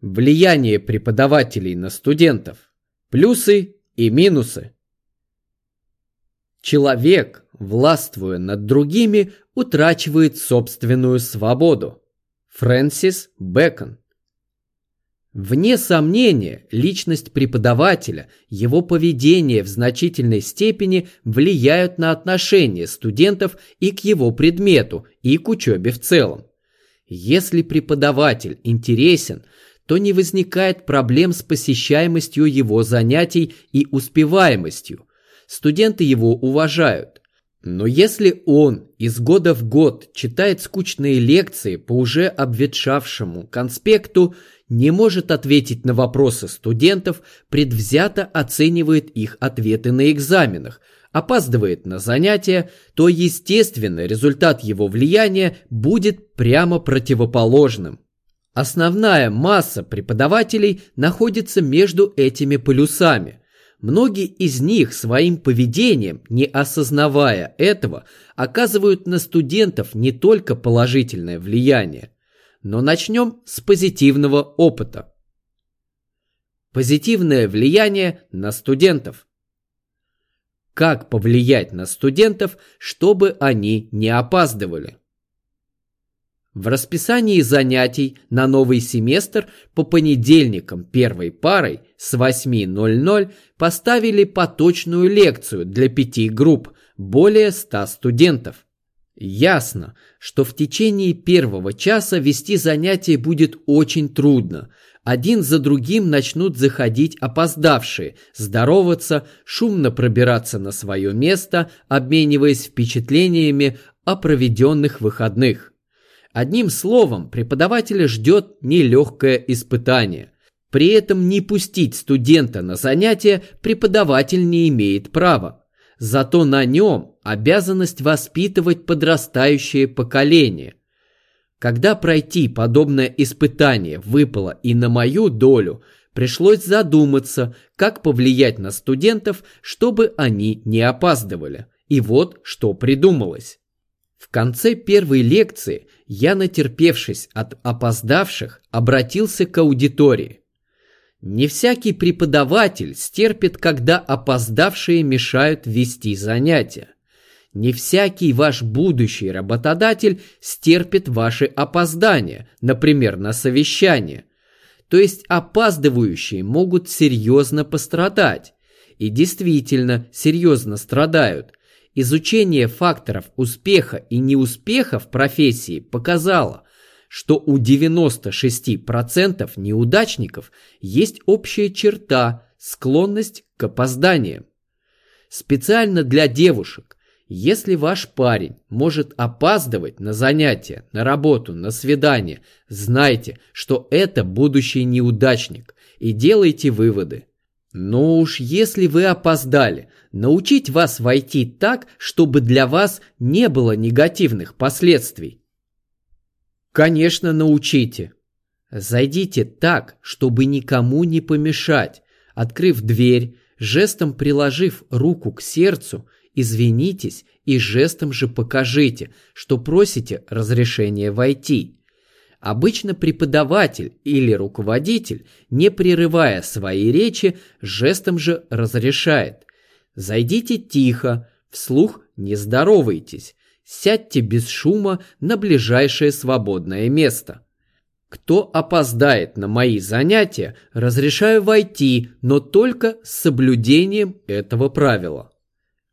Влияние преподавателей на студентов. Плюсы и минусы. Человек, властвуя над другими, утрачивает собственную свободу. Фрэнсис Бэкон Вне сомнения, личность преподавателя, его поведение в значительной степени влияют на отношение студентов и к его предмету, и к учебе в целом. Если преподаватель интересен, то не возникает проблем с посещаемостью его занятий и успеваемостью. Студенты его уважают. Но если он из года в год читает скучные лекции по уже обветшавшему конспекту, не может ответить на вопросы студентов, предвзято оценивает их ответы на экзаменах, опаздывает на занятия, то, естественно, результат его влияния будет прямо противоположным. Основная масса преподавателей находится между этими полюсами. Многие из них своим поведением, не осознавая этого, оказывают на студентов не только положительное влияние, но начнем с позитивного опыта. Позитивное влияние на студентов. Как повлиять на студентов, чтобы они не опаздывали? В расписании занятий на новый семестр по понедельникам первой парой с 8.00 поставили поточную лекцию для пяти групп, более 100 студентов. Ясно, что в течение первого часа вести занятие будет очень трудно. Один за другим начнут заходить опоздавшие, здороваться, шумно пробираться на свое место, обмениваясь впечатлениями о проведенных выходных. Одним словом, преподавателя ждет нелегкое испытание. При этом не пустить студента на занятие преподаватель не имеет права. Зато на нем обязанность воспитывать подрастающее поколение. Когда пройти подобное испытание выпало и на мою долю, пришлось задуматься, как повлиять на студентов, чтобы они не опаздывали. И вот что придумалось. В конце первой лекции я, натерпевшись от опоздавших, обратился к аудитории. Не всякий преподаватель стерпит, когда опоздавшие мешают вести занятия. Не всякий ваш будущий работодатель стерпит ваши опоздания, например, на совещание. То есть опаздывающие могут серьезно пострадать. И действительно серьезно страдают. Изучение факторов успеха и неуспеха в профессии показало, что у 96% неудачников есть общая черта – склонность к опозданиям. Специально для девушек, если ваш парень может опаздывать на занятия, на работу, на свидание, знайте, что это будущий неудачник и делайте выводы. Но уж если вы опоздали, научить вас войти так, чтобы для вас не было негативных последствий. Конечно, научите. Зайдите так, чтобы никому не помешать. Открыв дверь, жестом приложив руку к сердцу, извинитесь и жестом же покажите, что просите разрешения войти. Обычно преподаватель или руководитель, не прерывая свои речи, жестом же разрешает. Зайдите тихо, вслух не здоровайтесь, Сядьте без шума на ближайшее свободное место. Кто опоздает на мои занятия, разрешаю войти, но только с соблюдением этого правила.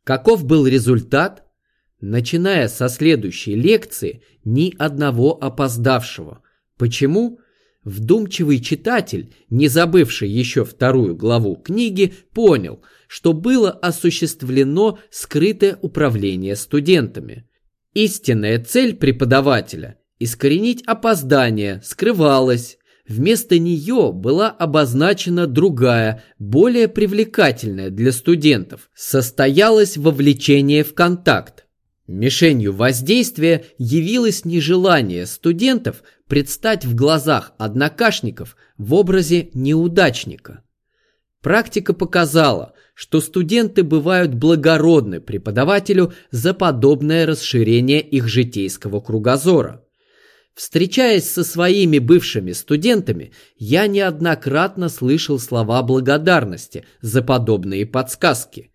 Каков был результат? Начиная со следующей лекции, ни одного опоздавшего. Почему? Вдумчивый читатель, не забывший еще вторую главу книги, понял, что было осуществлено скрытое управление студентами. Истинная цель преподавателя – искоренить опоздание, скрывалась. Вместо нее была обозначена другая, более привлекательная для студентов – состоялось вовлечение в контакт. Мишенью воздействия явилось нежелание студентов предстать в глазах однокашников в образе неудачника. Практика показала, что студенты бывают благородны преподавателю за подобное расширение их житейского кругозора. Встречаясь со своими бывшими студентами, я неоднократно слышал слова благодарности за подобные подсказки.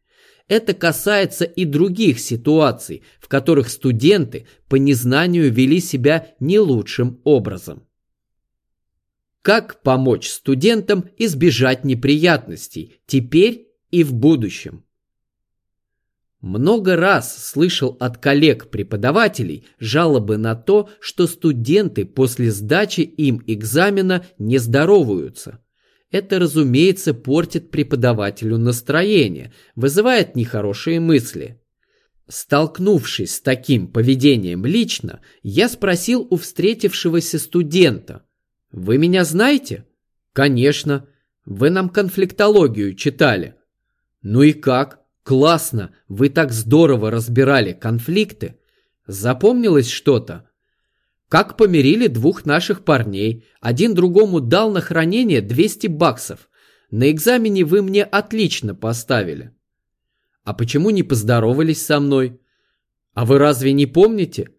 Это касается и других ситуаций, в которых студенты по незнанию вели себя не лучшим образом. Как помочь студентам избежать неприятностей теперь и в будущем? Много раз слышал от коллег-преподавателей жалобы на то, что студенты после сдачи им экзамена не здороваются. Это, разумеется, портит преподавателю настроение, вызывает нехорошие мысли. Столкнувшись с таким поведением лично, я спросил у встретившегося студента. «Вы меня знаете?» «Конечно. Вы нам конфликтологию читали». «Ну и как?» Классно, вы так здорово разбирали конфликты. Запомнилось что-то? Как помирили двух наших парней. Один другому дал на хранение 200 баксов. На экзамене вы мне отлично поставили. А почему не поздоровались со мной? А вы разве не помните?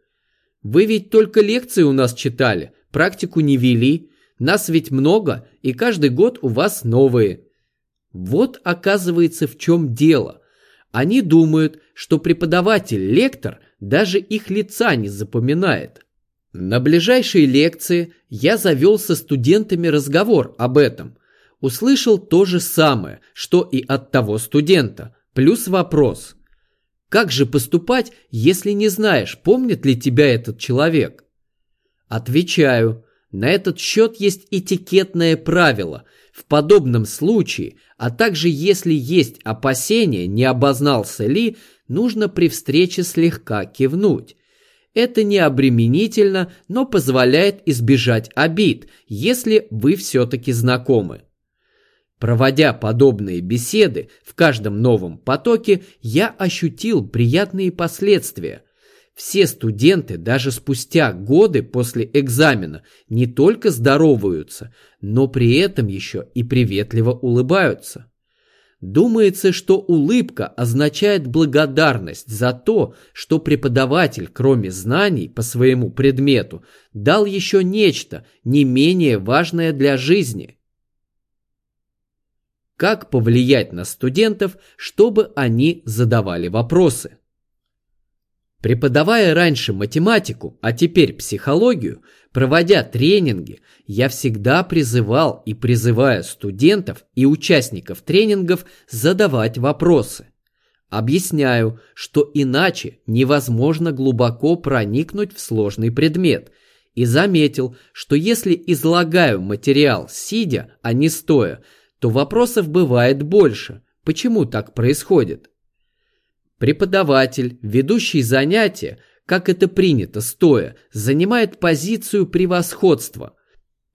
Вы ведь только лекции у нас читали, практику не вели. Нас ведь много, и каждый год у вас новые. Вот оказывается в чем дело. Они думают, что преподаватель-лектор даже их лица не запоминает. На ближайшей лекции я завел со студентами разговор об этом. Услышал то же самое, что и от того студента, плюс вопрос. Как же поступать, если не знаешь, помнит ли тебя этот человек? Отвечаю, на этот счет есть этикетное правило – в подобном случае, а также если есть опасения, не обознался ли, нужно при встрече слегка кивнуть. Это не обременительно, но позволяет избежать обид, если вы все-таки знакомы. Проводя подобные беседы в каждом новом потоке, я ощутил приятные последствия – все студенты даже спустя годы после экзамена не только здороваются, но при этом еще и приветливо улыбаются. Думается, что улыбка означает благодарность за то, что преподаватель, кроме знаний по своему предмету, дал еще нечто не менее важное для жизни. Как повлиять на студентов, чтобы они задавали вопросы? Преподавая раньше математику, а теперь психологию, проводя тренинги, я всегда призывал и призываю студентов и участников тренингов задавать вопросы. Объясняю, что иначе невозможно глубоко проникнуть в сложный предмет, и заметил, что если излагаю материал сидя, а не стоя, то вопросов бывает больше. Почему так происходит? Преподаватель, ведущий занятия, как это принято стоя, занимает позицию превосходства.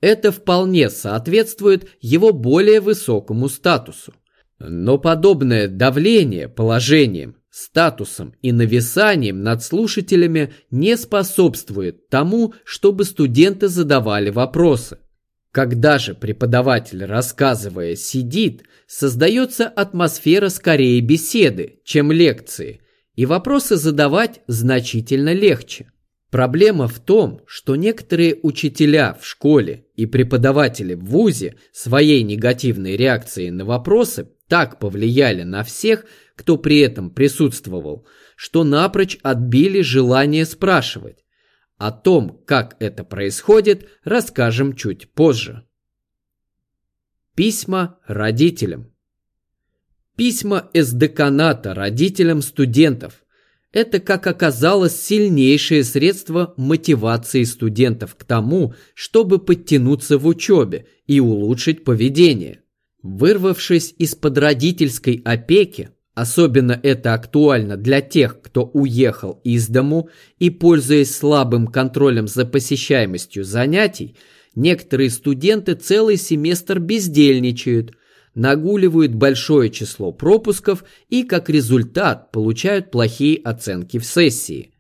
Это вполне соответствует его более высокому статусу. Но подобное давление положением, статусом и нависанием над слушателями не способствует тому, чтобы студенты задавали вопросы. Когда же преподаватель, рассказывая, сидит, создается атмосфера скорее беседы, чем лекции, и вопросы задавать значительно легче. Проблема в том, что некоторые учителя в школе и преподаватели в ВУЗе своей негативной реакцией на вопросы так повлияли на всех, кто при этом присутствовал, что напрочь отбили желание спрашивать. О том, как это происходит, расскажем чуть позже. Письма родителям. Письма из деканата родителям студентов. Это, как оказалось, сильнейшее средство мотивации студентов к тому, чтобы подтянуться в учебе и улучшить поведение. Вырвавшись из-под родительской опеки, Особенно это актуально для тех, кто уехал из дому и, пользуясь слабым контролем за посещаемостью занятий, некоторые студенты целый семестр бездельничают, нагуливают большое число пропусков и, как результат, получают плохие оценки в сессии.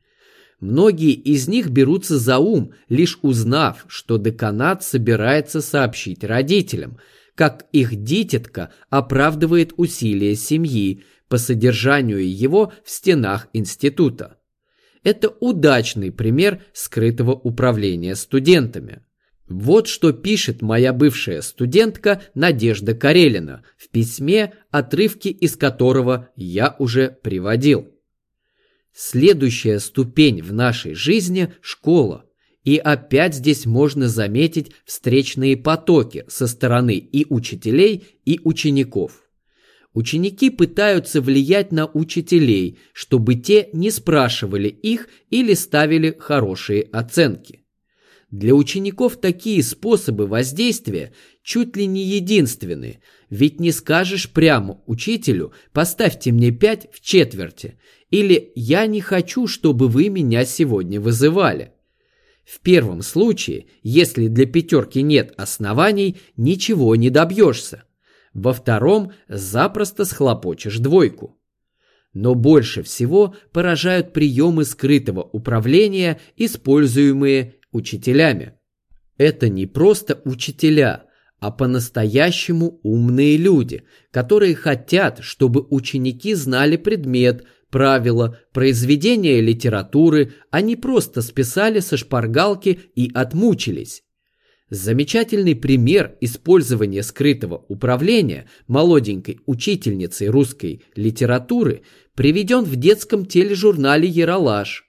Многие из них берутся за ум, лишь узнав, что деканат собирается сообщить родителям, как их дитятка оправдывает усилия семьи, по содержанию его в стенах института. это удачный пример скрытого управления студентами. Вот что пишет моя бывшая студентка Надежда Карелина в письме, отрывки из которого я уже приводил. Следующая ступень в нашей жизни – школа. И опять здесь можно заметить встречные потоки со стороны и учителей, и учеников. Ученики пытаются влиять на учителей, чтобы те не спрашивали их или ставили хорошие оценки. Для учеников такие способы воздействия чуть ли не единственные, ведь не скажешь прямо учителю «поставьте мне пять в четверти» или «я не хочу, чтобы вы меня сегодня вызывали». В первом случае, если для пятерки нет оснований, ничего не добьешься во втором запросто схлопочешь двойку. Но больше всего поражают приемы скрытого управления, используемые учителями. Это не просто учителя, а по-настоящему умные люди, которые хотят, чтобы ученики знали предмет, правила, произведения литературы, а не просто списали со шпаргалки и отмучились. Замечательный пример использования скрытого управления молоденькой учительницей русской литературы приведен в детском тележурнале «Яралаш».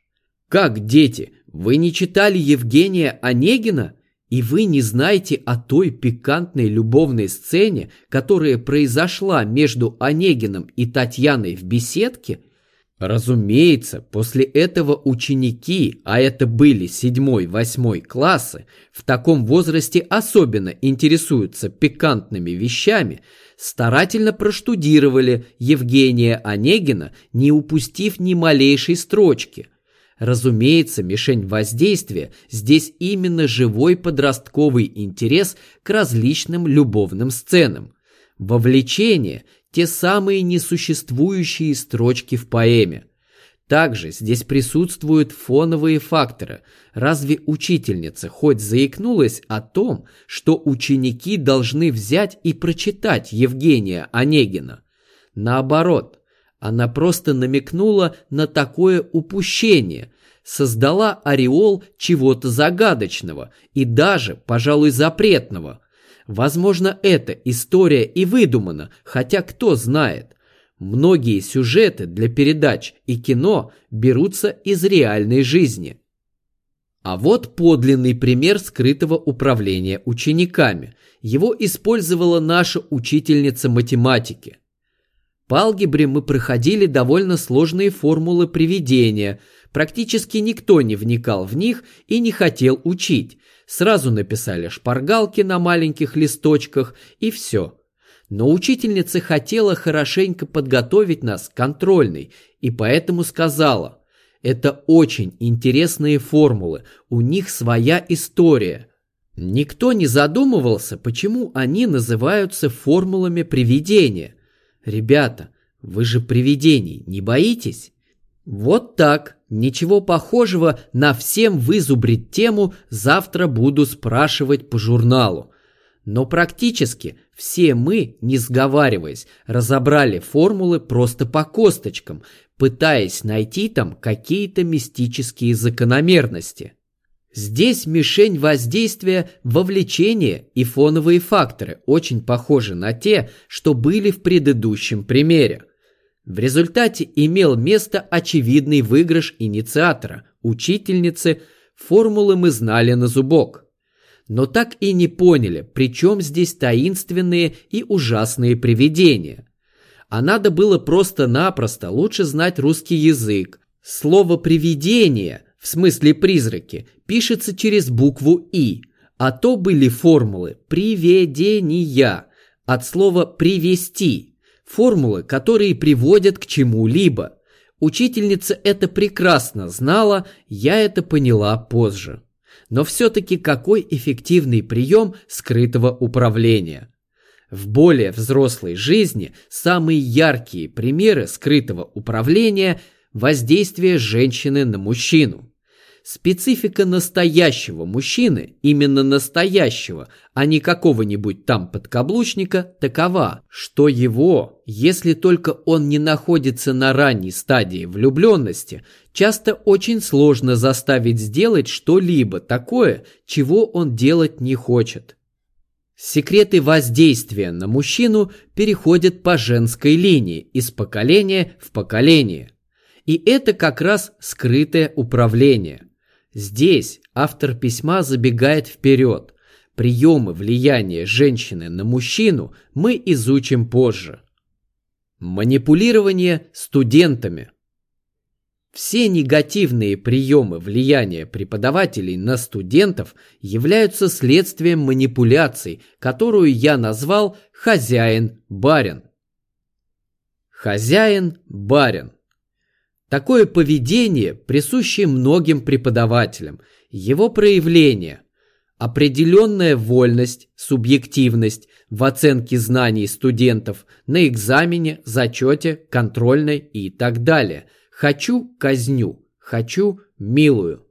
Как, дети, вы не читали Евгения Онегина? И вы не знаете о той пикантной любовной сцене, которая произошла между Онегином и Татьяной в беседке – Разумеется, после этого ученики, а это были седьмой-восьмой классы, в таком возрасте особенно интересуются пикантными вещами, старательно проштудировали Евгения Онегина, не упустив ни малейшей строчки. Разумеется, мишень воздействия здесь именно живой подростковый интерес к различным любовным сценам. Вовлечение – те самые несуществующие строчки в поэме. Также здесь присутствуют фоновые факторы. Разве учительница хоть заикнулась о том, что ученики должны взять и прочитать Евгения Онегина? Наоборот, она просто намекнула на такое упущение, создала ореол чего-то загадочного и даже, пожалуй, запретного – Возможно, эта история и выдумана, хотя кто знает. Многие сюжеты для передач и кино берутся из реальной жизни. А вот подлинный пример скрытого управления учениками. Его использовала наша учительница математики. По алгебре мы проходили довольно сложные формулы приведения. Практически никто не вникал в них и не хотел учить. Сразу написали шпаргалки на маленьких листочках и все. Но учительница хотела хорошенько подготовить нас к контрольной и поэтому сказала, это очень интересные формулы, у них своя история. Никто не задумывался, почему они называются формулами приведения. Ребята, вы же привидений не боитесь? Вот так. Ничего похожего на всем вызубрить тему завтра буду спрашивать по журналу. Но практически все мы, не сговариваясь, разобрали формулы просто по косточкам, пытаясь найти там какие-то мистические закономерности. Здесь мишень воздействия – вовлечение и фоновые факторы, очень похожи на те, что были в предыдущем примере. В результате имел место очевидный выигрыш инициатора, учительницы, формулы мы знали на зубок. Но так и не поняли, при чем здесь таинственные и ужасные привидения. А надо было просто-напросто лучше знать русский язык. Слово «привидение» в смысле «призраки» пишется через букву «и», а то были формулы «приведения» от слова «привести», формулы, которые приводят к чему-либо. Учительница это прекрасно знала, я это поняла позже. Но все-таки какой эффективный прием скрытого управления? В более взрослой жизни самые яркие примеры скрытого управления – воздействие женщины на мужчину. Специфика настоящего мужчины, именно настоящего, а не какого-нибудь там подкаблучника, такова, что его, если только он не находится на ранней стадии влюбленности, часто очень сложно заставить сделать что-либо такое, чего он делать не хочет. Секреты воздействия на мужчину переходят по женской линии из поколения в поколение. И это как раз скрытое управление. Здесь автор письма забегает вперед. Приемы влияния женщины на мужчину мы изучим позже. Манипулирование студентами. Все негативные приемы влияния преподавателей на студентов являются следствием манипуляций, которую я назвал «хозяин-барин». Хозяин-барин. Такое поведение присуще многим преподавателям. Его проявление – определенная вольность, субъективность в оценке знаний студентов на экзамене, зачете, контрольной и так далее. Хочу – казню, хочу – милую.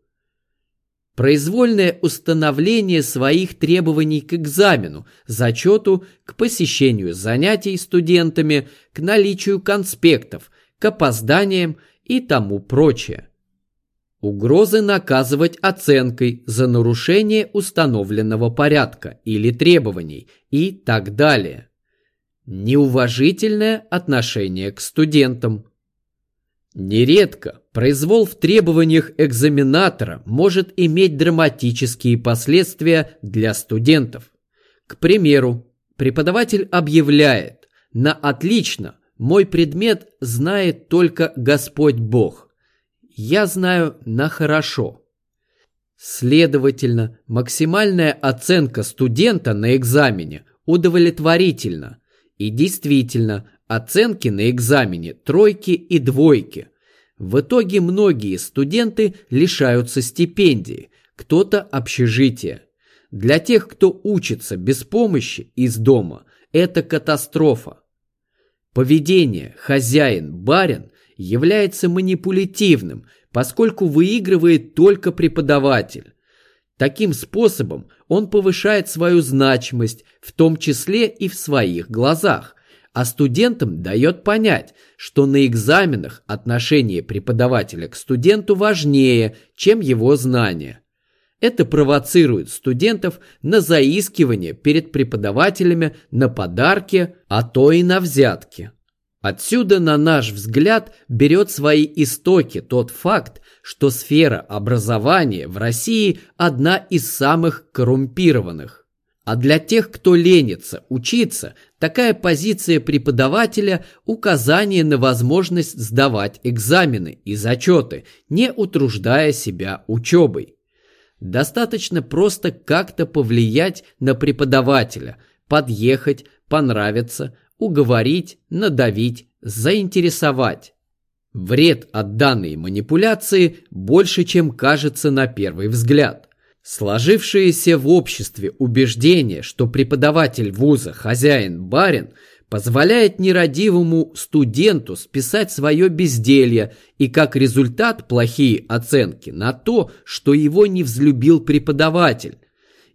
Произвольное установление своих требований к экзамену, зачету, к посещению занятий студентами, к наличию конспектов, к опозданиям и тому прочее. Угрозы наказывать оценкой за нарушение установленного порядка или требований и так далее. Неуважительное отношение к студентам. Нередко произвол в требованиях экзаменатора может иметь драматические последствия для студентов. К примеру, преподаватель объявляет на отлично мой предмет знает только Господь Бог. Я знаю на хорошо. Следовательно, максимальная оценка студента на экзамене удовлетворительна. И действительно, оценки на экзамене тройки и двойки. В итоге многие студенты лишаются стипендии, кто-то общежития. Для тех, кто учится без помощи из дома, это катастрофа. Поведение хозяин-барин является манипулятивным, поскольку выигрывает только преподаватель. Таким способом он повышает свою значимость, в том числе и в своих глазах, а студентам дает понять, что на экзаменах отношение преподавателя к студенту важнее, чем его знания. Это провоцирует студентов на заискивание перед преподавателями, на подарки, а то и на взятки. Отсюда, на наш взгляд, берет свои истоки тот факт, что сфера образования в России одна из самых коррумпированных. А для тех, кто ленится учиться, такая позиция преподавателя – указание на возможность сдавать экзамены и зачеты, не утруждая себя учебой. Достаточно просто как-то повлиять на преподавателя, подъехать, понравиться, уговорить, надавить, заинтересовать. Вред от данной манипуляции больше, чем кажется на первый взгляд. Сложившееся в обществе убеждение, что преподаватель вуза хозяин-барин – позволяет нерадивому студенту списать свое безделье и как результат плохие оценки на то, что его не взлюбил преподаватель.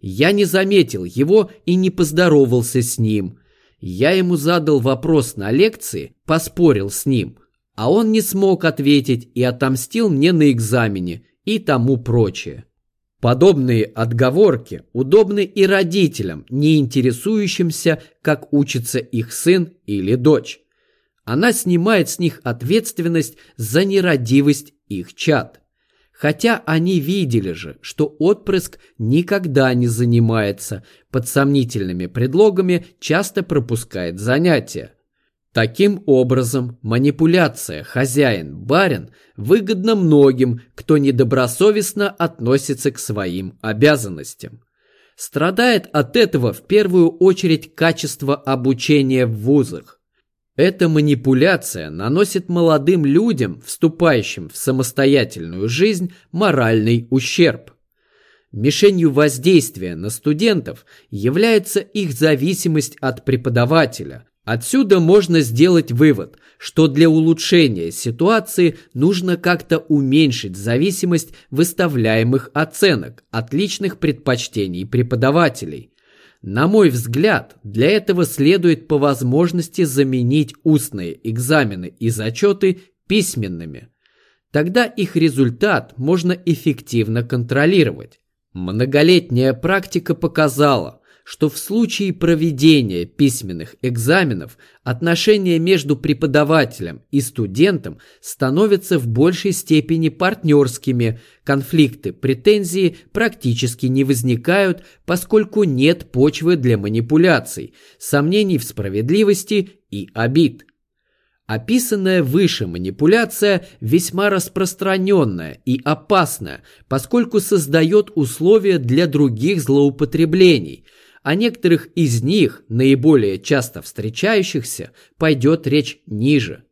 Я не заметил его и не поздоровался с ним. Я ему задал вопрос на лекции, поспорил с ним, а он не смог ответить и отомстил мне на экзамене и тому прочее. Подобные отговорки удобны и родителям, не интересующимся, как учится их сын или дочь. Она снимает с них ответственность за нерадивость их чад. Хотя они видели же, что отпрыск никогда не занимается, под сомнительными предлогами часто пропускает занятия. Таким образом, манипуляция «хозяин-барин» выгодна многим, кто недобросовестно относится к своим обязанностям. Страдает от этого в первую очередь качество обучения в вузах. Эта манипуляция наносит молодым людям, вступающим в самостоятельную жизнь, моральный ущерб. Мишенью воздействия на студентов является их зависимость от преподавателя – Отсюда можно сделать вывод, что для улучшения ситуации нужно как-то уменьшить зависимость выставляемых оценок от личных предпочтений преподавателей. На мой взгляд, для этого следует по возможности заменить устные экзамены и зачеты письменными. Тогда их результат можно эффективно контролировать. Многолетняя практика показала, что в случае проведения письменных экзаменов отношения между преподавателем и студентом становятся в большей степени партнерскими, конфликты, претензии практически не возникают, поскольку нет почвы для манипуляций, сомнений в справедливости и обид. Описанная выше манипуляция весьма распространенная и опасная, поскольку создает условия для других злоупотреблений – о некоторых из них, наиболее часто встречающихся, пойдет речь ниже.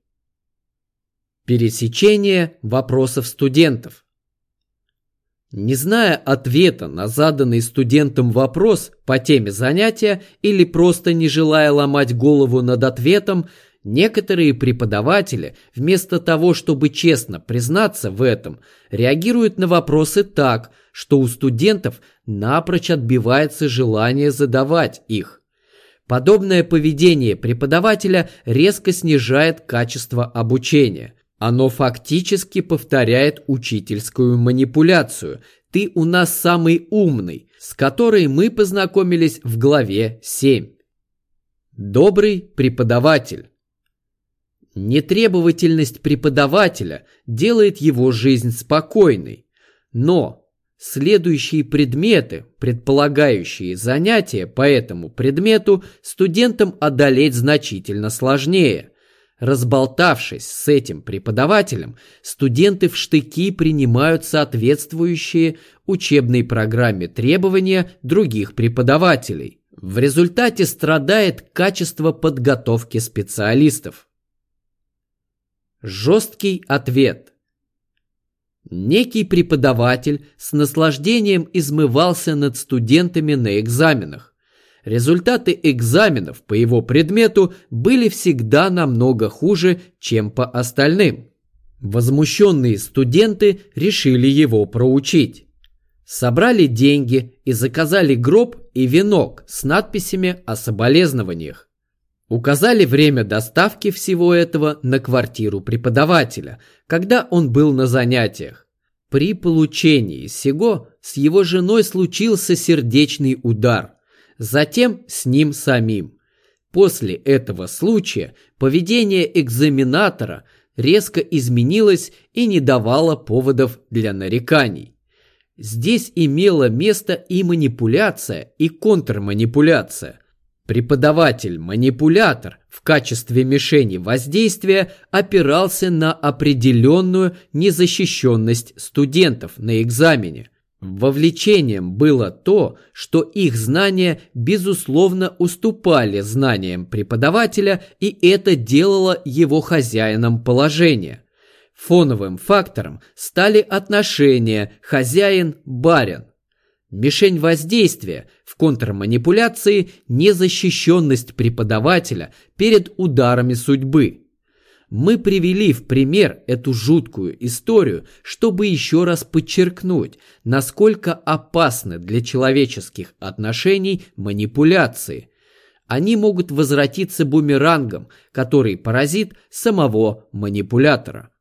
Пересечение вопросов студентов. Не зная ответа на заданный студентам вопрос по теме занятия или просто не желая ломать голову над ответом, Некоторые преподаватели, вместо того, чтобы честно признаться в этом, реагируют на вопросы так, что у студентов напрочь отбивается желание задавать их. Подобное поведение преподавателя резко снижает качество обучения. Оно фактически повторяет учительскую манипуляцию «ты у нас самый умный», с которой мы познакомились в главе 7. Добрый преподаватель Нетребовательность преподавателя делает его жизнь спокойной, но следующие предметы, предполагающие занятия по этому предмету, студентам одолеть значительно сложнее. Разболтавшись с этим преподавателем, студенты в штыки принимают соответствующие учебной программе требования других преподавателей. В результате страдает качество подготовки специалистов. Жесткий ответ. Некий преподаватель с наслаждением измывался над студентами на экзаменах. Результаты экзаменов по его предмету были всегда намного хуже, чем по остальным. Возмущенные студенты решили его проучить. Собрали деньги и заказали гроб и венок с надписями о соболезнованиях. Указали время доставки всего этого на квартиру преподавателя, когда он был на занятиях. При получении сего с его женой случился сердечный удар, затем с ним самим. После этого случая поведение экзаменатора резко изменилось и не давало поводов для нареканий. Здесь имела место и манипуляция, и контрманипуляция. Преподаватель-манипулятор в качестве мишени воздействия опирался на определенную незащищенность студентов на экзамене. Вовлечением было то, что их знания безусловно уступали знаниям преподавателя, и это делало его хозяином положения. Фоновым фактором стали отношения хозяин-барин. Мишень воздействия в контрманипуляции – незащищенность преподавателя перед ударами судьбы. Мы привели в пример эту жуткую историю, чтобы еще раз подчеркнуть, насколько опасны для человеческих отношений манипуляции. Они могут возвратиться бумерангом, который поразит самого манипулятора.